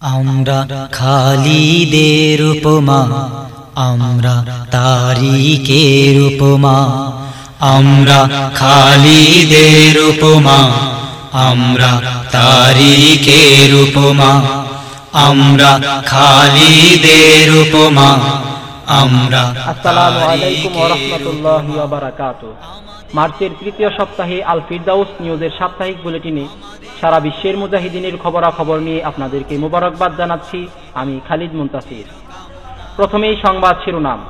আমরা খালিদের উপমা, আমরা তারিকের উপমা, আমরা খালিদের উপমা, আমরা তারিকের উপমা, আমরা খালিদের উপমা, আমরা আসসালামু আলাইকুম ওরহমতুল্লাহি ওবারাকাত মার্চের তৃতীয় সপ্তাহে আল ফিরদাউস নিউজের সাপ্তাহিক বুলেটিনে সারা বিশ্বের মুজাহিদিনের খবরাখবর নিয়ে আপনাদেরকে মোবারকবাদ জানাচ্ছি, আমি খালিদ মুন্তাসির। প্রথমেই সংবাদ শিরোনাম।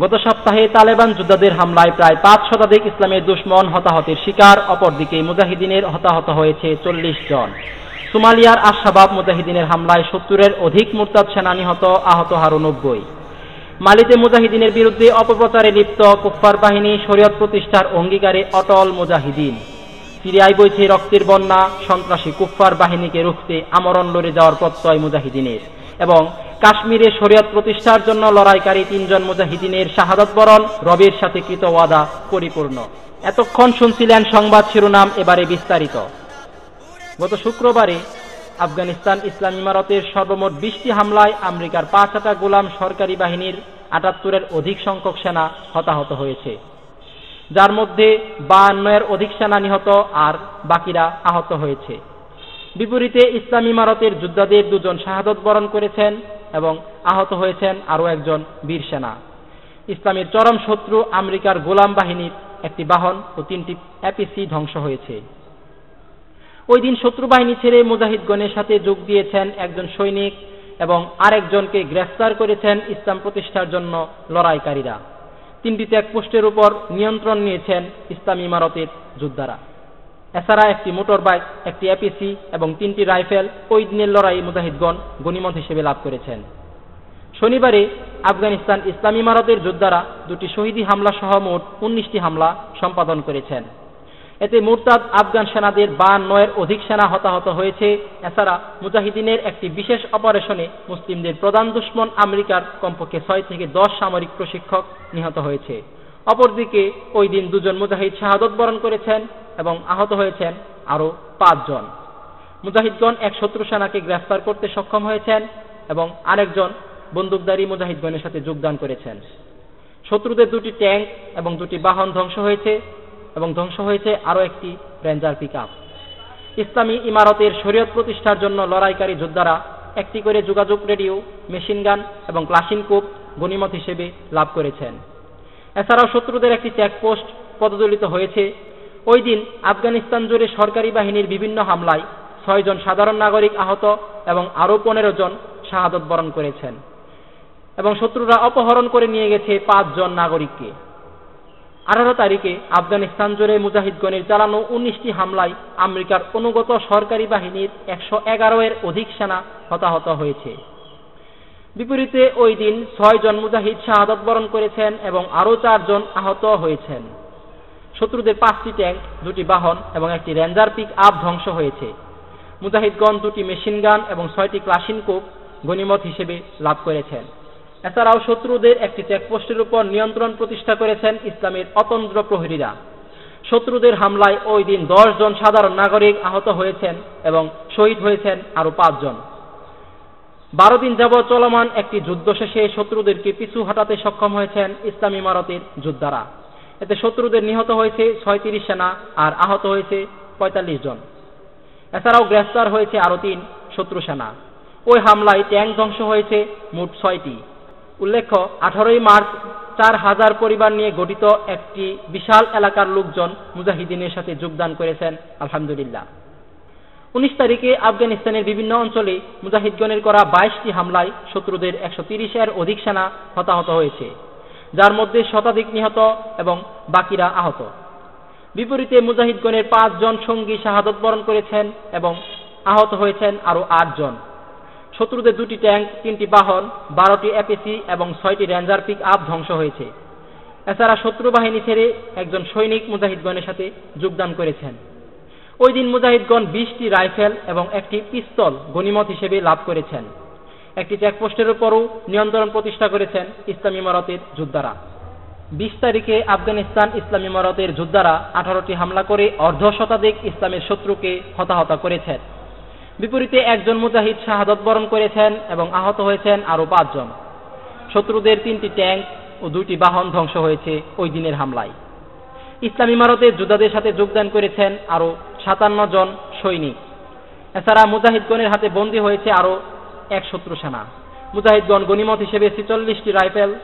গত সপ্তাহে তালেবান যোদ্ধাদের হামলায় প্রায় পাঁচ শতাধিক ইসলামের দুশ্মন হতাহতের শিকার, অপরদিকে মুজাহিদিনের হতাহত হয়েছে চল্লিশ জন। সোমালিয়ার আশাবাব মুজাহিদিনের হামলায় সত্তরের অধিক মুরতাদ সেনা নিহত আহত হারো নব্বই। মালিতে মুজাহিদিনের বিরুদ্ধে অপপ্রচারে লিপ্ত কুফফার বাহিনী শরীয়ত প্রতিষ্ঠার অঙ্গীকারে অটল মুজাহিদিন। সিরিয়ায় বইছে রক্তের বন্যা, সন্ত্রাসী কুফফার বাহিনীকে রুখতে আমরণ লড়ে যাওয়ার প্রত্যয় মুজাহিদিনের এবং কাশ্মীরে শরীয়ত প্রতিষ্ঠার জন্য লড়াইকারী তিনজন মুজাহিদিনের শাহাদত বরণ রবের সাথে কৃত ওয়াদা পরিপূর্ণ। এতক্ষণ শুনছিলেন সংবাদ শিরোনাম, এবারে বিস্তারিত। গত শুক্রবারে আফগানিস্তান ইসলাম ইমারতের সর্বমোট বিশটি হামলায় আমেরিকার পাঁচ গোলাম সরকারি বাহিনীর আটাত্তরের অধিক সংখ্যক সেনা হতাহত হয়েছে। যার মধ্যে বায়ান্নয়ের অধিক সেনা নিহত আর বাকিরা আহত হয়েছে। বিপরীতে ইসলাম ইমারতের যোদ্ধাদের দুজন শাহাদত বরণ করেছেন এবং আহত হয়েছেন আরও একজন বীর সেনা। ইসলামের চরম শত্রু আমেরিকার গোলাম বাহিনীর একটি বাহন ও তিনটি অ্যাপিসি ধ্বংস হয়েছে। ওই দিন শত্রু বাহিনী ছেড়ে মুজাহিদগণের সাথে যোগ দিয়েছেন একজন সৈনিক আরেকজনকে গ্রেফতার করেছেন ইসলাম প্রতিষ্ঠার জন্য লড়াইকারীরা। তিনটি চেকপোস্টের উপর নিয়ন্ত্রণ নিয়েছেন ইসলাম ইমারতের যোদ্ধারা। এছাড়া একটি মোটর বাইক একটি এপিসি এবং তিনটি রাইফেল ওই দিনের লড়াই মুজাহিদগণ গণিমত হিসেবে লাভ করেছেন। শনিবারে আফগানিস্তান ইসলাম ইমারতের যোদ্ধারা দুটি শহীদি হামলা সহ মোট উনিশটি হামলা সম্পাদন করেছেন। এতে মুরতাদ আফগান সেনাদের বা নয়ের অধিক সেনা হতাহত হয়েছে। এছাড়া মুজাহিদিনের একটি বিশেষ অপারেশনে মুসলিমদের প্রধান দুশ্মন আমেরিকার কমপক্ষে ছয় থেকে দশ সামরিক প্রশিক্ষক নিহত হয়েছে। অপরদিকে ওই দিন দুজন মুজাহিদ শাহাদত বরণ করেছেন এবং আহত হয়েছেন আরও পাঁচজন। মুজাহিদগণ এক শত্রু সেনাকে গ্রেফতার করতে সক্ষম হয়েছেন এবং আরেকজন বন্দুকধারী মুজাহিদগণের সাথে যোগদান করেছেন। শত্রুদের দুটি ট্যাঙ্ক এবং দুটি বাহন ধ্বংস হয়েছে। এবং ধ্বংস হয়েছে আরও একটি রেঞ্জার পিক ইসলামী ইমারতের শরীয়ত প্রতিষ্ঠার জন্য লড়াইকারী যোদ্ধারা একটি করে যোগাযোগ রেডিও, মেশিন গান এবং ক্লাসিন কূপ গণিমত হিসেবে লাভ করেছেন। এছাড়াও শত্রুদের একটি চেকপোস্ট পদদলিত হয়েছে। ওই দিন আফগানিস্তান জুড়ে সরকারি বাহিনীর বিভিন্ন হামলায় ছয়জন সাধারণ নাগরিক আহত এবং আরও পনেরো জন শাহাদত বরণ করেছেন। এবং শত্রুরা অপহরণ করে নিয়ে গেছে পাঁচজন নাগরিককে। আঠারো তারিখে আফগানিস্তান জুড়ে মুজাহিদগণের চালানো উনিশটি হামলায় আমেরিকার অনুগত সরকারি বাহিনীর একশো এগারো এর অধিক সেনা হতাহত হয়েছে। বিপরীতে ওই দিন ছয় জন মুজাহিদ শাহাদত বরণ করেছেন এবং আরও চারজন আহত হয়েছেন। শত্রুদের পাঁচটি ট্যাঙ্ক, দুটি বাহন এবং একটি রেঞ্জার পিক আপ ধ্বংস হয়েছে। মুজাহিদগণ দুটি মেশিনগান এবং ছয়টি ক্লাসিন কোপ গণিমত হিসেবে লাভ করেছেন। এছাড়াও শত্রুদের একটি চেকপোস্টের উপর নিয়ন্ত্রণ প্রতিষ্ঠা করেছেন ইসলামের অতন্ত্র প্রহরীরা। শত্রুদের হামলায় ওই দিন জন সাধারণ নাগরিক আহত হয়েছেন এবং শহীদ হয়েছেন আরও পাঁচজন বারো দিন যাবৎ চলমান একটি যুদ্ধ শেষে শত্রুদেরকে পিছু হটাতে সক্ষম হয়েছেন ইসলাম ইমারতের যোদ্ধারা। এতে শত্রুদের নিহত হয়েছে ছয়ত্রিশ সেনা আর আহত হয়েছে পঁয়তাল্লিশ জন। এছাড়াও গ্রেফতার হয়েছে আরও তিন শত্রু সেনা। ওই হামলায় ট্যাঙ্ক ধ্বংস হয়েছে মোট ছয়টি। উল্লেখ্য, আঠারোই মার্চ চার হাজার পরিবার নিয়ে গঠিত একটি বিশাল এলাকার লোকজন মুজাহিদিনের সাথে যোগদান করেছেন, আলহামদুলিল্লাহ। উনিশ তারিখে আফগানিস্তানের বিভিন্ন অঞ্চলে মুজাহিদগণের করা বাইশটি হামলায় শত্রুদের একশো তিরিশের অধিক সেনা হতাহত হয়েছে, যার মধ্যে শতাধিক নিহত এবং বাকিরা আহত। বিপরীতে মুজাহিদগণের পাঁচজন সঙ্গী শাহাদত বরণ করেছেন এবং আহত হয়েছেন আরও আটজন। শত্রুদের দুটি ট্যাঙ্ক, তিনটি বাহন, বারোটি এপিসি এবং ছয়টি রেঞ্জার পিক আপ ধ্বংস হয়েছে। এছাড়া শত্রু বাহিনী ছেড়ে একজন সৈনিক মুজাহিদগণের সাথে যোগদান করেছেন। ওই দিন মুজাহিদগণ বিশটি রাইফেল এবং একটি পিস্তল গণিমত হিসেবে লাভ করেছেন। একটি চেকপোস্টের উপরও নিয়ন্ত্রণ প্রতিষ্ঠা করেছেন ইসলাম ইমারতের যোদ্ধারা। বিশ তারিখে আফগানিস্তান ইসলাম ইমারতের যোদ্ধারা আঠারোটি হামলা করে অর্ধ শতাধিক ইসলামের শত্রুকে হতাহত করেছেন। বিপরীতে একজন মুজাহিদ শাহাদত বরণ করেছেন এবং আহত হয়েছেন আরও পাঁচজন। শত্রুদের তিনটি ট্যাঙ্ক ও দুটি বাহন ধ্বংস হয়েছে ওই দিনের হামলায়। ইসলাম ইমারতে যোদ্ধাদের সাথে যোগদান করেছেন আরও সাতান্ন জন সৈনিক। এছাড়া মুজাহিদগণের হাতে বন্দী হয়েছে আরও এক শত্রু সেনা। মুজাহিদগণ গনিমত হিসেবে ছেচল্লিশটি রাইফেল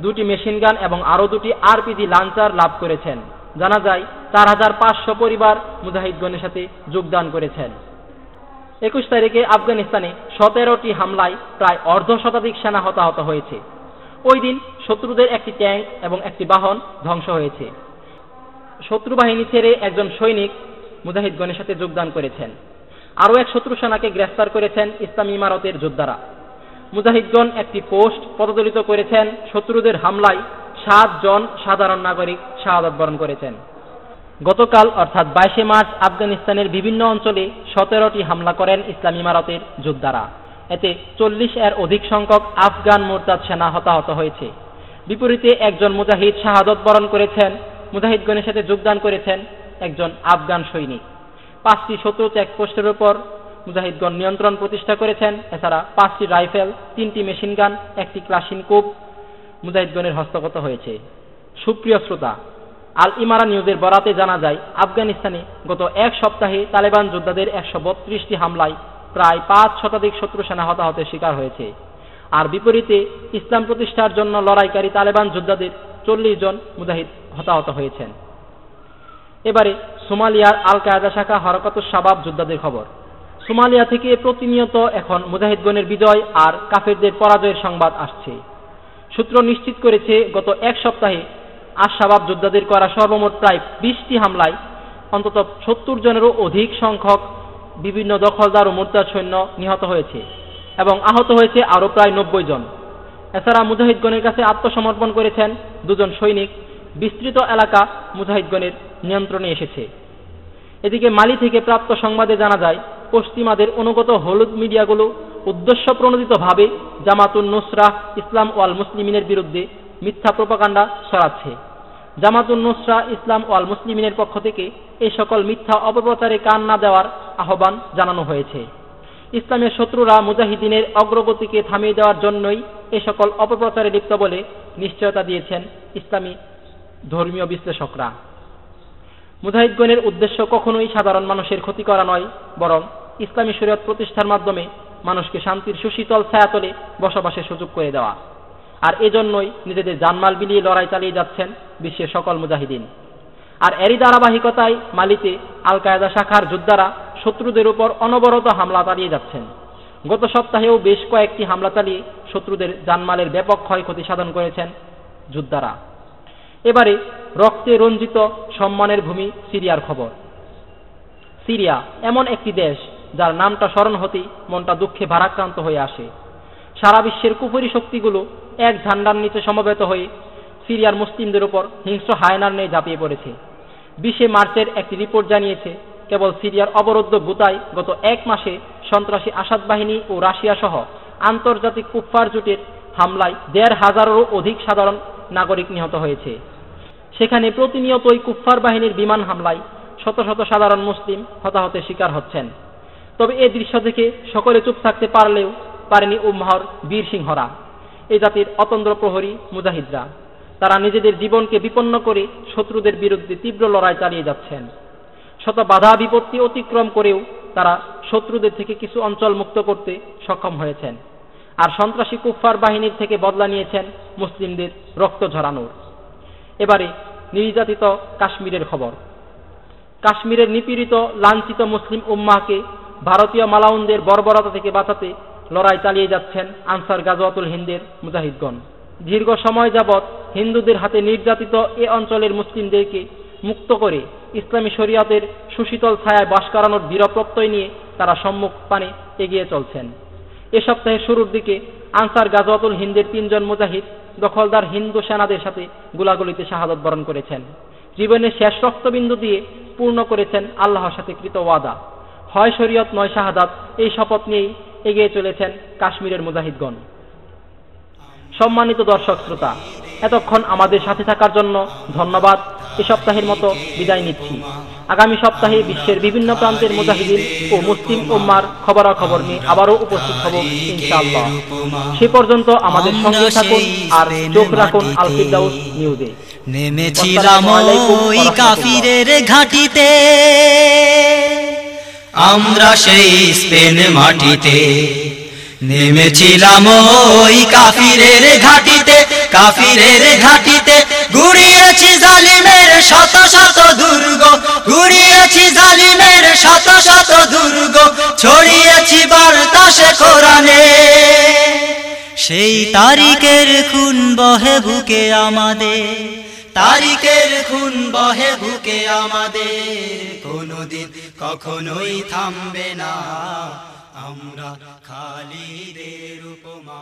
দুটি মেশিন গান এবং আরও দুটি আরপিজি লাঞ্চার লাভ করেছেন। জানা যায়, চার হাজার পাঁচশো পরিবার মুজাহিদগণের সাথে যোগদান করেছেন। একুশ তারিখে আফগানিস্তানে সতেরোটি হামলায় প্রায় অর্ধ শতাধিক সেনা হতাহত হয়েছে। ওই দিন শত্রুদের একটি ট্যাঙ্ক এবং একটি বাহন ধ্বংস হয়েছে। শত্রু বাহিনী ছেড়ে একজন সৈনিক মুজাহিদগণের সাথে যোগদান করেছেন। আরও এক শত্রু সেনাকে গ্রেফতার করেছেন ইসলামী ইমারতের যোদ্ধারা। মুজাহিদগণ একটি পোস্ট পদদলিত করেছেন শত্রুদের হামলায় সাত জন সাধারণ নাগরিক শাহাদত বরণ করেছেন। গতকাল, অর্থাৎ বাইশে মার্চ, আফগানিস্তানের বিভিন্ন অঞ্চলে সতেরোটি হামলা করেন ইসলামী ইমারতের যোদ্ধারা। এতে চল্লিশ এর অধিক সংখ্যক আফগান মোরতাদ সেনা হতাহত হয়েছে। বিপরীতে একজন মুজাহিদ শাহাদত বরণ করেছেন, মুজাহিদগণের সাথে যোগদান করেছেন একজন আফগান সৈনিক। পাঁচটি শত্রু চেকপোস্টের উপর মুজাহিদগণ নিয়ন্ত্রণ প্রতিষ্ঠা করেছেন, এছাড়া পাঁচটি রাইফেল, তিনটি মেশিন গান একটি ক্লাসিন কুব মুজাহিদগণের হস্তগত হয়েছে। সুপ্রিয় শ্রোতা আল নিউজের বরাতে জানা যায়, আফগানিস্তানে গত এক সপ্তাহে তালেবান যোদ্ধাদের একশো বত্রিশটি হামলায় প্রায় পাঁচ শতাধিক শত্রু সেনা হতাহতের শিকার হয়েছে। আর বিপরীতে, ইসলাম প্রতিষ্ঠার জন্য লড়াইকারী তালেবান যোদ্ধাদের চল্লিশ জন মুজাহিদ হতাহত হয়েছেন। এবারে সোমালিয়ার আল কায়দা শাখা হরকত সাবাব যোদ্ধাদের খবর। সোমালিয়া থেকে প্রতিনিয়ত এখন মুজাহিদগণের বিজয় আর কাফেরদের পরাজয়ের সংবাদ আসছে। সূত্র নিশ্চিত করেছে, গত এক সপ্তাহে আশাবাব যোদ্ধাদের করা সর্বমোট প্রায় বিশটি হামলায় অন্তত সত্তর জনেরও অধিক সংখ্যক বিভিন্ন দখলদার ও মোর্চার সৈন্য নিহত হয়েছে এবং আহত হয়েছে আরও প্রায় নব্বই জন। এছাড়া মুজাহিদগণের কাছে আত্মসমর্পণ করেছেন দুজন সৈনিক। বিস্তৃত এলাকা মুজাহিদগণের নিয়ন্ত্রণে এসেছে। এদিকে মালি থেকে প্রাপ্ত সংবাদে জানা যায়, পশ্চিমাদের অনুগত হলুদ মিডিয়াগুলো উদ্দেশ্য প্রণোদিতভাবে জামাতুন নুসরা, ইসলাম ওয়াল মুসলিমিনের বিরুদ্ধে মিথ্যা প্রপাকাণ্ডা সরাচ্ছে জামাতুন নুসরা, ইসলাম ওয়াল মুসলিমিনের পক্ষ থেকে এই সকল মিথ্যা অপপ্রচারে কান না দেওয়ার আহ্বান জানানো হয়েছে। ইসলামের শত্রুরা মুজাহিদিনের অগ্রগতিকে থামিয়ে দেওয়ার জন্যই এ সকল অপপ্রচারে লিপ্ত বলে নিশ্চয়তা দিয়েছেন ইসলামী ধর্মীয় বিশ্লেষকরা। মুজাহিদগণের উদ্দেশ্য কখনোই সাধারণ মানুষের ক্ষতি করা নয়, বরং ইসলামী শরীয়ত প্রতিষ্ঠার মাধ্যমে মানুষকে শান্তির সুশীতল ছায়াতলে বসবাসের সুযোগ করে দেওয়া। আর এজন্যই নিজেদের জানমাল বিলিয়ে লড়াই চালিয়ে যাচ্ছেন বিশ্বের সকল মুজাহিদিন। আর এরই ধারাবাহিকতায় মালিতে আল কায়দা শাখার যোদ্ধারা শত্রুদের উপর অনবরত হামলা চালিয়ে যাচ্ছেন। গত সপ্তাহেও বেশ কয়েকটি হামলা চালিয়ে শত্রুদের জানমালের ব্যাপক ক্ষয়ক্ষতি সাধন করেছেন যোদ্ধারা। এবারে রক্তে রঞ্জিত সম্মানের ভূমি সিরিয়ার খবর। সিরিয়া এমন একটি দেশ যার নামটা স্মরণ হতেই মনটা দুঃখে ভারাক্রান্ত হয়ে আসে। সারা বিশ্বের কুপুরি শক্তিগুলো এক ঝান্ডার নিচে সমবেত হয়ে সিরিয়ার মুসলিমদের উপর হিংস্র হায়নার নিয়ে ঝাঁপিয়ে পড়েছে। বিশে মার্চের একটি রিপোর্ট জানিয়েছে, কেবল সিরিয়ার অবরুদ্ধ গুতায় গত এক মাসে সন্ত্রাসী আসাদ বাহিনী ও রাশিয়া সহ আন্তর্জাতিক কুফফার জোটের হামলায় দেড় হাজারেরও অধিক সাধারণ নাগরিক নিহত হয়েছে। সেখানে প্রতিনিয়তই কুফফার বাহিনীর বিমান হামলায় শত শত সাধারণ মুসলিম হতাহতের শিকার হচ্ছেন। তবে এই দৃশ্য দেখে সকলে চুপ থাকতে পারলেও পারেনি উম্মাহর বীর সিংহরা। এই জাতির অতন্দ্র প্রহরী মুজাহিদরা। তারা নিজেদের জীবনকে বিপন্ন করে শত্রুদের বিরুদ্ধে তীব্র লড়াই চালিয়ে যাচ্ছেন। শত বাধা বিপত্তি অতিক্রম করেও তারা শত্রুদের থেকে কিছু অঞ্চল মুক্ত করতে সক্ষম হয়েছেন। আর সন্ত্রাসী কুফফার বাহিনীর থেকে বদলা নিয়েছেন মুসলিমদের রক্ত ঝরানোর। এবারে নির্যাতিত কাশ্মীরের খবর। কাশ্মীরের নিপীড়িত, লাঞ্ছিত মুসলিম উম্মাহকে ভারতীয় মালাউনদের বর্বরতা থেকে বাঁচাতে লড়াই চালিয়ে যাচ্ছেন আনসার গাজওয়াতুল হিন্দের মুজাহিদগণ। দীর্ঘ সময় যাবৎ হিন্দুদের হাতে নির্যাতিত এ অঞ্চলের মুসলিমদেরকে মুক্ত করে ইসলামী শরিয়াতের সুশীতল ছায়ায় বাস করানোর দৃঢ় প্রত্যয় নিয়ে তারা সম্মুখ পানে এগিয়ে চলছেন। এ সপ্তাহের শুরুর দিকে আনসার গাজওয়াতুল হিন্দের তিনজন মুজাহিদ দখলদার হিন্দু সেনাদের সাথে গুলাগুলিতে শাহাদত বরণ করেছেন। জীবনের শেষ রক্তবিন্দু দিয়ে পূর্ণ করেছেন আল্লাহর সাথে কৃত ওয়াদা হয় শরীয়ত নয় শাহাদাত এই শপথ নিয়েই এগিয়ে চলেছেন কাশ্মীরের মুজাহিদগণ। সম্মানিত দর্শক শ্রোতা এতক্ষণ আমাদের সাথে থাকার জন্য ধন্যবাদ। এ সপ্তাহের মতো বিদায় নিচ্ছি। আগামী সপ্তাহে বিশ্বের বিভিন্ন প্রান্তের মুজাহিদিন ও মুসলিম উম্মার খবরাখবর নিয়ে আবারও উপস্থিত হব ইনশাআল্লাহ। সে পর্যন্ত আমাদের সঙ্গে থাকুন আর চোখ রাখুন আলফিদাউস নিউজে। নেমেছিলাম ওই কাফিরের ঘাটিতে। আমরা সেই স্পেন মাটিতে নেমেছিলাম ওই কাফিরের ঘাটিতে কাফিরের ঘাটিতে। ঘুরিয়েছি জালিমের শত শত দুর্গ ঘুরিয়েছি জালিমের শত শত দুর্গ। ছড়িয়েছি বার্তাসে কোরআনে। সেই তারিখের খুন বহে বুকে আমাদের। তারিখের খুন বহে বুকে আমাদের কোনদিন কখনোই থামবে না। আমরা খালিদের উপমা